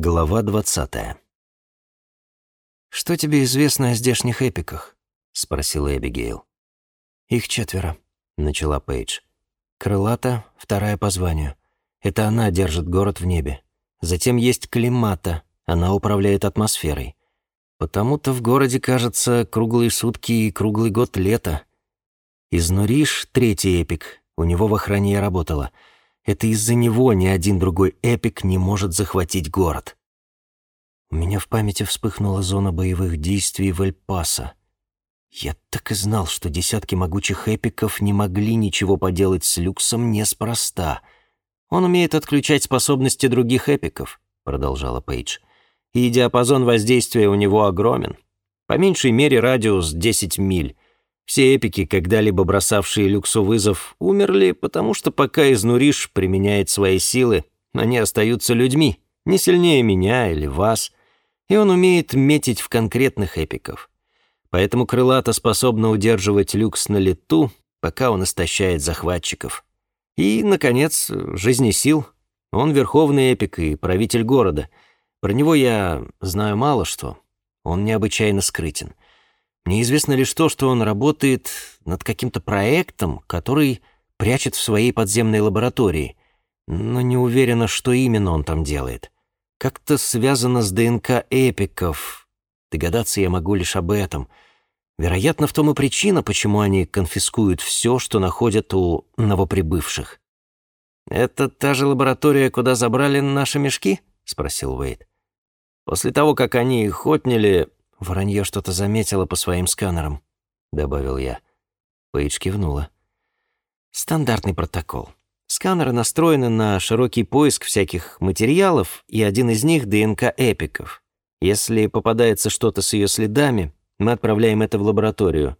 Глава двадцатая. «Что тебе известно о здешних эпиках?» — спросила Эбигейл. «Их четверо», — начала Пейдж. «Крылата — вторая по званию. Это она держит город в небе. Затем есть Климата, она управляет атмосферой. Потому-то в городе, кажется, круглые сутки и круглый год лето. Изнуриш — третий эпик, у него в охране я работала — это из-за него ни один другой эпик не может захватить город. У меня в памяти вспыхнула зона боевых действий в Эль-Пасо. Я так и знал, что десятки могучих эпиков не могли ничего поделать с Люксом неспроста. Он умеет отключать способности других эпиков, продолжала Пейдж. И диапазон воздействия у него огромен. По меньшей мере радиус 10 миль. Все эпики, когда-либо бросавшие Люксу вызов, умерли, потому что пока Изнуриш применяет свои силы, они остаются людьми, не сильнее меня или вас, и он умеет метить в конкретных эпиков. Поэтому крылато способна удерживать Люкс на лету, пока он истощает захватчиков. И, наконец, жизни сил. Он верховный эпик и правитель города. Про него я знаю мало что. Он необычайно скрытен. Мне известно лишь то, что он работает над каким-то проектом, который прячет в своей подземной лаборатории, но не уверена, что именно он там делает. Как-то связано с ДНК эпиков. Догадаться я могу лишь об этом. Вероятно, в том и причина, почему они конфискуют все, что находят у новоприбывших. «Это та же лаборатория, куда забрали наши мешки?» — спросил Уэйд. «После того, как они их отняли, «Воронье что-то заметила по своим сканерам», — добавил я. Пейдж кивнула. «Стандартный протокол. Сканеры настроены на широкий поиск всяких материалов, и один из них — ДНК эпиков. Если попадается что-то с ее следами, мы отправляем это в лабораторию».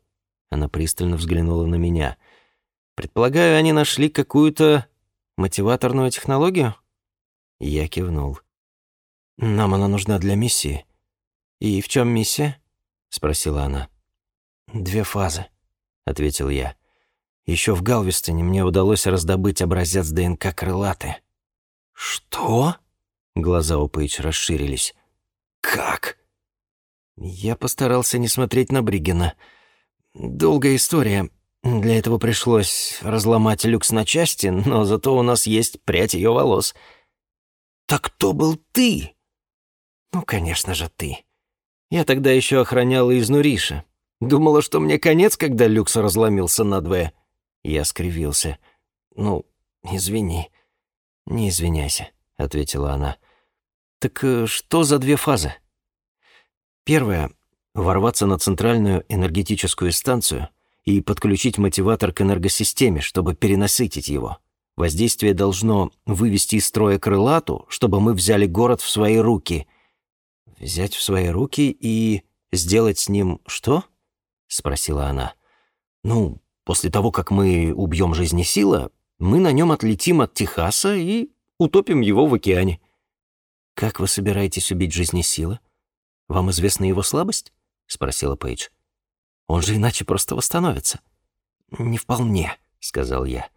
Она пристально взглянула на меня. «Предполагаю, они нашли какую-то мотиваторную технологию?» Я кивнул. «Нам она нужна для миссии. «И в чем миссия?» — спросила она. «Две фазы», — ответил я. Еще в Галвестоне мне удалось раздобыть образец ДНК крылаты. «Что?» — глаза у Пейдж расширились. «Как?» Я постарался не смотреть на Бригена. Долгая история. Для этого пришлось разломать люкс на части, но зато у нас есть прядь ее волос. «Так кто был ты?» «Ну, конечно же, ты», я тогда еще охраняла изнуриша. Думала, что мне конец, когда люкс разломился надвое. Я скривился. «Ну, извини». «Не извиняйся», — ответила она. «Так э, что за две фазы?» Первая — ворваться на центральную энергетическую станцию и подключить мотиватор к энергосистеме, чтобы перенасытить его. Воздействие должно вывести из строя крылату, чтобы мы взяли город в свои руки — «Взять в свои руки и сделать с ним что?» — спросила она. «Ну, после того, как мы убьем жизнесила, мы на нем отлетим от Техаса и утопим его в океане». «Как вы собираетесь убить жизнесила? Вам известна его слабость?» — спросила Пейдж. «Он же иначе просто восстановится». «Не вполне», — сказал я.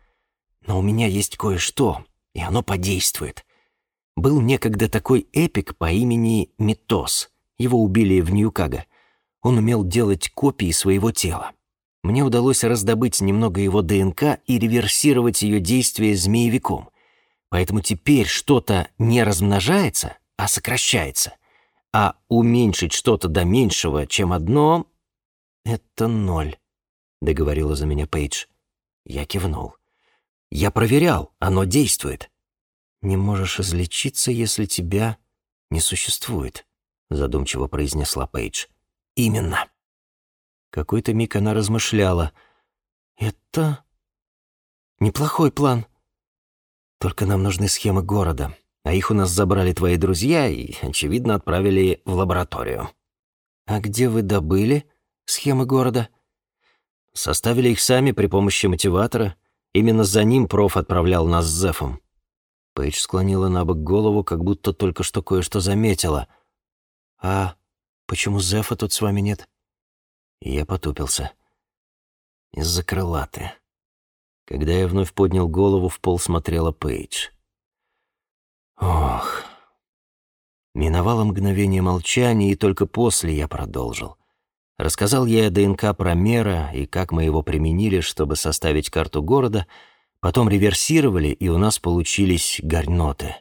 «Но у меня есть кое-что, и оно подействует. Был некогда такой эпик по имени Митос. Его убили в Ньюкаго. Он умел делать копии своего тела. Мне удалось раздобыть немного его ДНК и реверсировать ее действие змеевиком. Поэтому теперь что-то не размножается, а сокращается. А уменьшить что-то до меньшего, чем одно — это ноль, — договорила за меня Пейдж. Я кивнул. Я проверял, оно действует. «Не можешь излечиться, если тебя не существует», — задумчиво произнесла Пейдж. «Именно». Какой-то миг она размышляла. «Это неплохой план. Только нам нужны схемы города, а их у нас забрали твои друзья и, очевидно, отправили в лабораторию». «А где вы добыли схемы города?» «Составили их сами при помощи мотиватора. Именно за ним проф отправлял нас с Зефом. Пейдж склонила на бок голову, как будто только что кое-что заметила. «А почему Зефа тут с вами нет?» я потупился. «Из-за крылаты». Когда я вновь поднял голову, в пол смотрела Пейдж. «Ох, Миновало мгновение молчания, и только после я продолжил. Рассказал я о ДНК Промера и как мы его применили, чтобы составить карту города, потом реверсировали, и у нас получились горноты.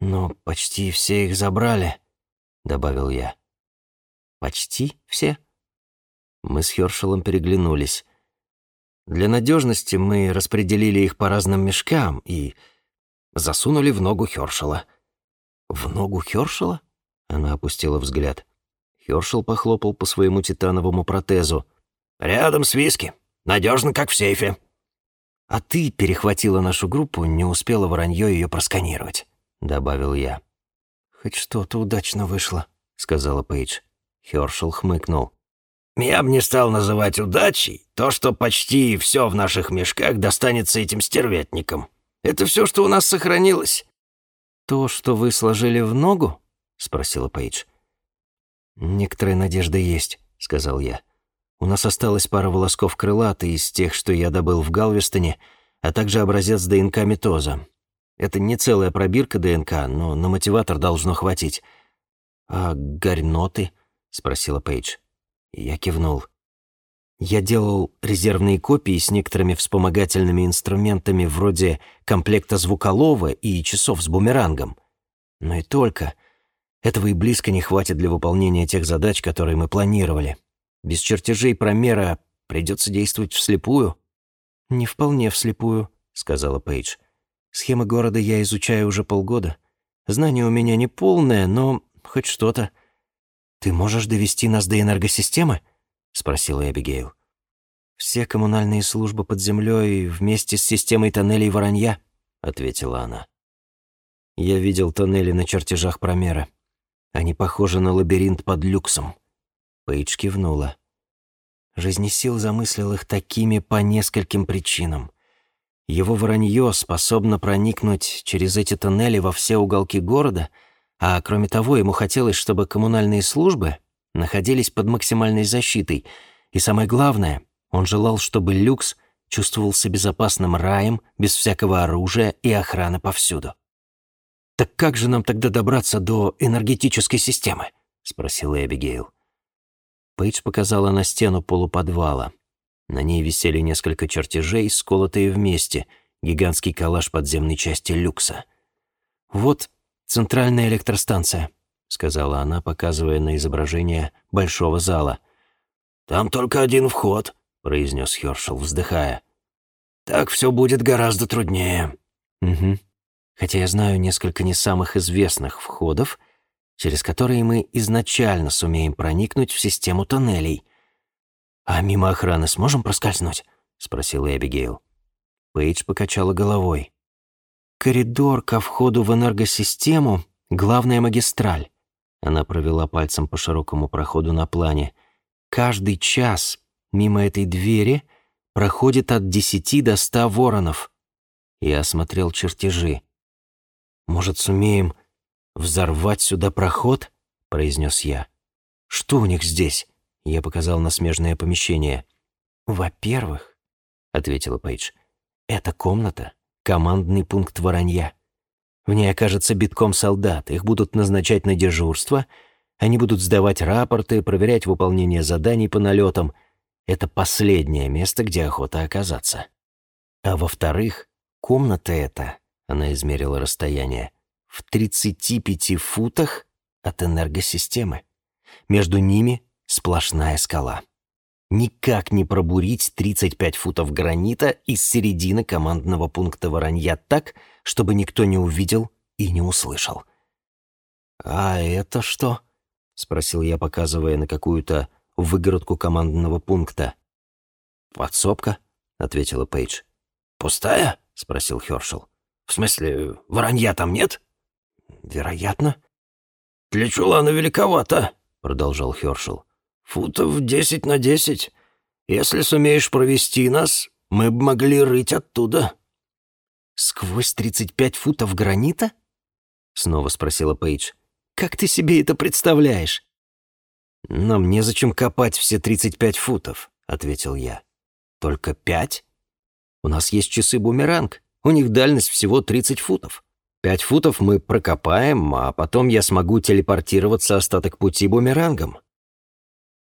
«Но почти все их забрали», — добавил я. «Почти все?» Мы с Хёршелом переглянулись. Для надежности мы распределили их по разным мешкам и засунули в ногу Хёршела. «В ногу Хёршела?» Она опустила взгляд. Хёршел похлопал по своему титановому протезу. «Рядом с виски. Надежно, как в сейфе». «А ты перехватила нашу группу, не успела воронье ее просканировать», — добавил я. «Хоть что-то удачно вышло», — сказала Пейдж. Хёршел хмыкнул. «Я бы не стал называть удачей то, что почти все в наших мешках достанется этим стервятникам. Это все, что у нас сохранилось». «То, что вы сложили в ногу?» — спросила Пейдж. «Некоторая надежда есть», — сказал я. «У нас осталась пара волосков крылаты из тех, что я добыл в Галвестоне, а также образец ДНК метоза. Это не целая пробирка ДНК, но на мотиватор должно хватить». «А горьноты?» — спросила Пейдж. Я кивнул. Я делал резервные копии с некоторыми вспомогательными инструментами вроде комплекта звуколова и часов с бумерангом. Но и только. Этого и близко не хватит для выполнения тех задач, которые мы планировали. Без чертежей промера придется действовать вслепую». «Не вполне вслепую», — сказала Пейдж. «Схемы города я изучаю уже полгода. Знание у меня не полное, но хоть что-то». «Ты можешь довести нас до энергосистемы?» — спросила Эбигейл. «Все коммунальные службы под землей вместе с системой тоннелей Воронья», — ответила она. «Я видел тоннели на чертежах промера. Они похожи на лабиринт под люксом. Пейдж кивнула. Жизнесил замыслил их такими по нескольким причинам. Его вранье способно проникнуть через эти тоннели во все уголки города, а кроме того, ему хотелось, чтобы коммунальные службы находились под максимальной защитой, и самое главное, он желал, чтобы люкс чувствовался безопасным раем, без всякого оружия и охраны повсюду. «Так как же нам тогда добраться до энергетической системы?» — спросила Эбигейл. Пейдж показала на стену полуподвала. На ней висели несколько чертежей, сколотые вместе, гигантский коллаж подземной части люкса. «Вот центральная электростанция», — сказала она, показывая на изображение большого зала. «Там только один вход», — произнес Хершел, вздыхая. «Так все будет гораздо труднее». «Угу», хотя я знаю несколько не самых известных входов, через которые мы изначально сумеем проникнуть в систему тоннелей. «А мимо охраны сможем проскользнуть?» — спросила Эбигейл. Пейдж покачала головой. «Коридор ко входу в энергосистему — главная магистраль». Она провела пальцем по широкому проходу на плане. «Каждый час мимо этой двери проходит от десяти до ста воронов». Я осмотрел чертежи. «Может, сумеем взорвать сюда проход?» — произнес я. «Что у них здесь?» — я показал на смежное помещение. «Во-первых», — ответила Пейдж, — «это комната, командный пункт воронья. В ней окажется битком солдат, их будут назначать на дежурство, они будут сдавать рапорты, проверять выполнение заданий по налетам. Это последнее место, где охота оказаться. А во-вторых, комната эта она измерила расстояние. В 35 футах от энергосистемы. Между ними сплошная скала. Никак не пробурить 35 футов гранита из середины командного пункта воронья так, чтобы никто не увидел и не услышал. «А это что?» — спросил я, показывая на какую-то выгородку командного пункта. «Подсобка», — ответила Пейдж. «Пустая?» — спросил Хёршел. В смысле, воронья там нет? Вероятно. Для чулана великовато, продолжал Хёршел. Футов десять на десять. Если сумеешь провести нас, мы бы могли рыть оттуда. Сквозь тридцать пять футов гранита? Снова спросила Пейдж. Как ты себе это представляешь? Нам незачем копать все тридцать пять футов, ответил я. Только пять? У нас есть часы-бумеранг. У них дальность всего 30 футов. Пять футов мы прокопаем, а потом я смогу телепортироваться остаток пути бумерангом».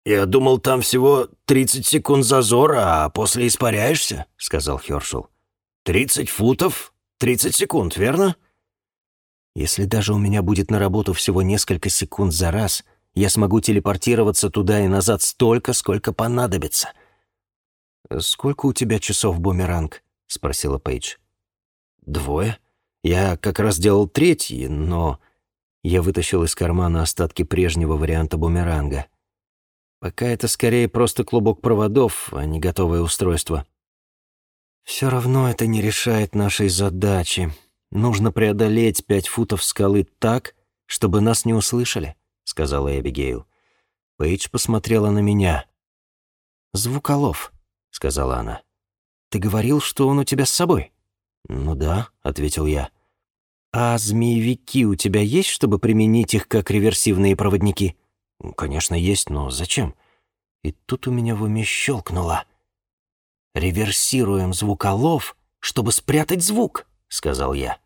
«Я думал, там всего 30 секунд зазора, а после испаряешься», — сказал Хёршел. «30 футов, 30 секунд, верно?» «Если даже у меня будет на работу всего несколько секунд за раз, я смогу телепортироваться туда и назад столько, сколько понадобится». «Сколько у тебя часов бумеранг?» — спросила Пейдж. «Двое. Я как раз делал третий, но...» Я вытащил из кармана остатки прежнего варианта бумеранга. Пока это скорее просто клубок проводов, а не готовое устройство. Все равно это не решает нашей задачи. Нужно преодолеть пять футов скалы так, чтобы нас не услышали, сказала Эбигейл. Пейдж посмотрела на меня. «Звуколов», — сказала она. «Ты говорил, что он у тебя с собой?» «Ну да», — ответил я. «А змеевики у тебя есть, чтобы применить их как реверсивные проводники?» «Конечно, есть, но зачем?» И тут у меня в уме щелкнуло. «Реверсируем звуколов, чтобы спрятать звук», — сказал я.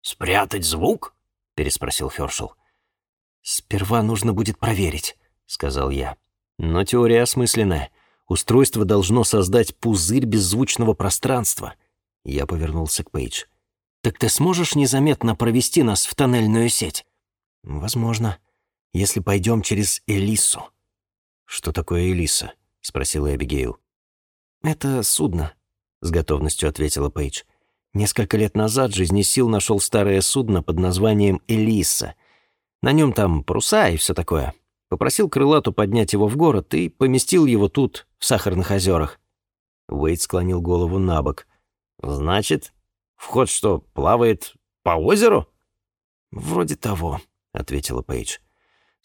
«Спрятать звук?» — переспросил Хёршел. «Сперва нужно будет проверить», — сказал я. «Но теория осмысленная. Устройство должно создать пузырь беззвучного пространства». Я повернулся к Пейдж. «Так ты сможешь незаметно провести нас в тоннельную сеть?» «Возможно», если пойдем через Элису». «Что такое Элиса?» — спросила Эбигейл. «Это судно», — с готовностью ответила Пейдж. «Несколько лет назад жизнесил нашел старое судно под названием Элиса. На нем там паруса и все такое. Попросил крылату поднять его в город и поместил его тут, в Сахарных озерах». Уэйд склонил голову на бок. «Значит, вход что, плавает по озеру?» «Вроде того», — ответила Пейдж.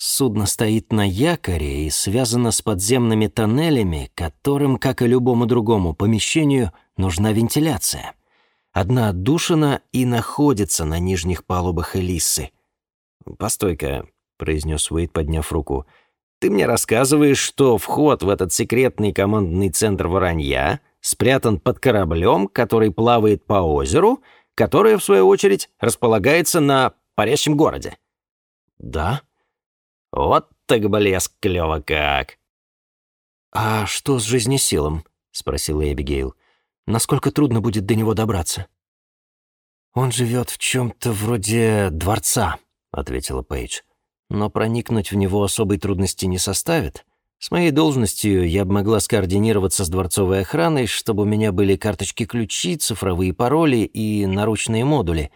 Судно стоит на якоре и связано с подземными тоннелями, которым, как и любому другому помещению, нужна вентиляция. Одна отдушина и находится на нижних палубах Элисы. «Постой-ка», — произнес Уэйд, подняв руку, — «ты мне рассказываешь, что вход в этот секретный командный центр воронья спрятан под кораблем, который плавает по озеру, которое, в свою очередь, располагается на парящем городе?» «Да», вот так блеск клёво как. «А что с жизнесилом?» — спросила Эбигейл. «Насколько трудно будет до него добраться?» «Он живет в чем-то вроде дворца», — ответила Пейдж. «Но проникнуть в него особой трудности не составит. С моей должностью я бы могла скоординироваться с дворцовой охраной, чтобы у меня были карточки-ключи, цифровые пароли и наручные модули.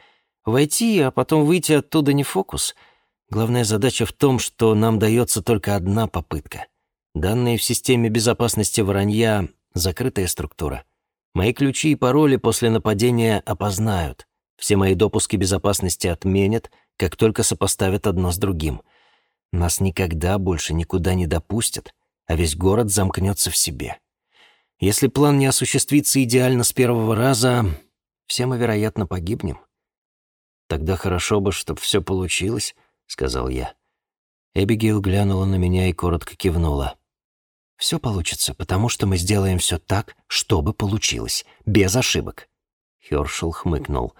Войти, а потом выйти оттуда не фокус — Главная задача в том, что нам дается только одна попытка. Данные в системе безопасности воронья — закрытая структура. Мои ключи и пароли после нападения опознают. Все мои допуски безопасности отменят, как только сопоставят одно с другим. Нас никогда больше никуда не допустят, а весь город замкнется в себе. Если план не осуществится идеально с первого раза, все мы, вероятно, погибнем. Тогда хорошо бы, чтобы все получилось, — сказал я. Эбигейл глянула на меня и коротко кивнула. «Все получится, потому что мы сделаем все так, чтобы получилось, без ошибок». Хёршел хмыкнул.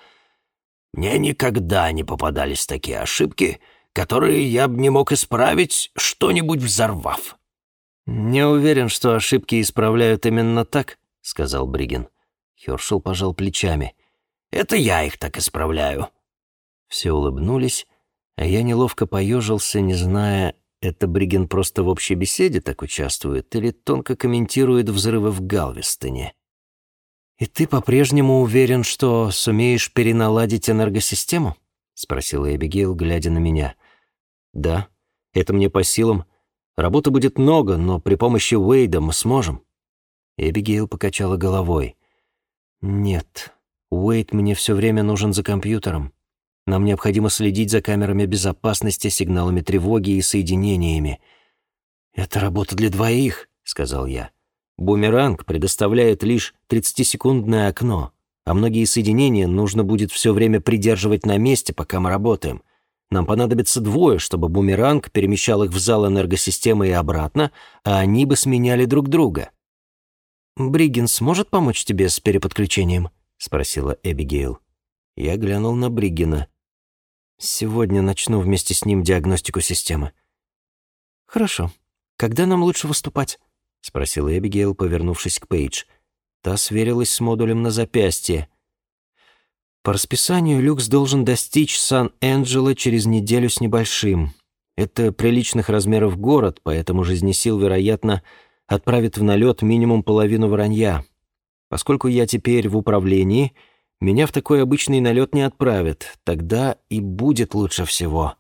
«Мне никогда не попадались такие ошибки, которые я бы не мог исправить, что-нибудь взорвав». «Не уверен, что ошибки исправляют именно так», — сказал Бриген. Хёршел пожал плечами. «Это я их так исправляю». Все улыбнулись, а я неловко поежился, не зная, это Бриген просто в общей беседе так участвует или тонко комментирует взрывы в Галвестоне. «И ты по-прежнему уверен, что сумеешь переналадить энергосистему?» — спросила Эбигейл, глядя на меня. «Да, это мне по силам. Работы будет много, но при помощи Уэйда мы сможем». Эбигейл покачала головой. «Нет, Уэйд мне все время нужен за компьютером. Нам необходимо следить за камерами безопасности, сигналами тревоги и соединениями. «Это работа для двоих», — сказал я. «Бумеранг предоставляет лишь 30-секундное окно, а многие соединения нужно будет все время придерживать на месте, пока мы работаем. Нам понадобится двое, чтобы бумеранг перемещал их в зал энергосистемы и обратно, а они бы сменяли друг друга». «Бриггинс сможет помочь тебе с переподключением?» — спросила Эбигейл. Я глянул на Бриггина. Сегодня начну вместе с ним диагностику системы. Хорошо. Когда нам лучше выступать? спросила Эбигейл, повернувшись к Пейдж. Та сверилась с модулем на запястье. По расписанию Люкс должен достичь Сан-Энджело через неделю с небольшим. Это приличных размеров город, поэтому жизнесил, вероятно, отправит в налет минимум половину воронья. Поскольку я теперь в управлении, меня в такой обычный налет не отправят. Тогда и будет лучше всего.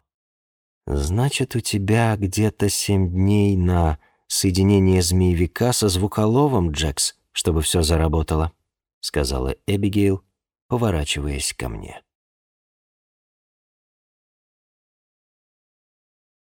Значит, у тебя где-то семь дней на соединение змеевика со звуколовом, Джекс, чтобы все заработало, сказала Эбигейл, поворачиваясь ко мне.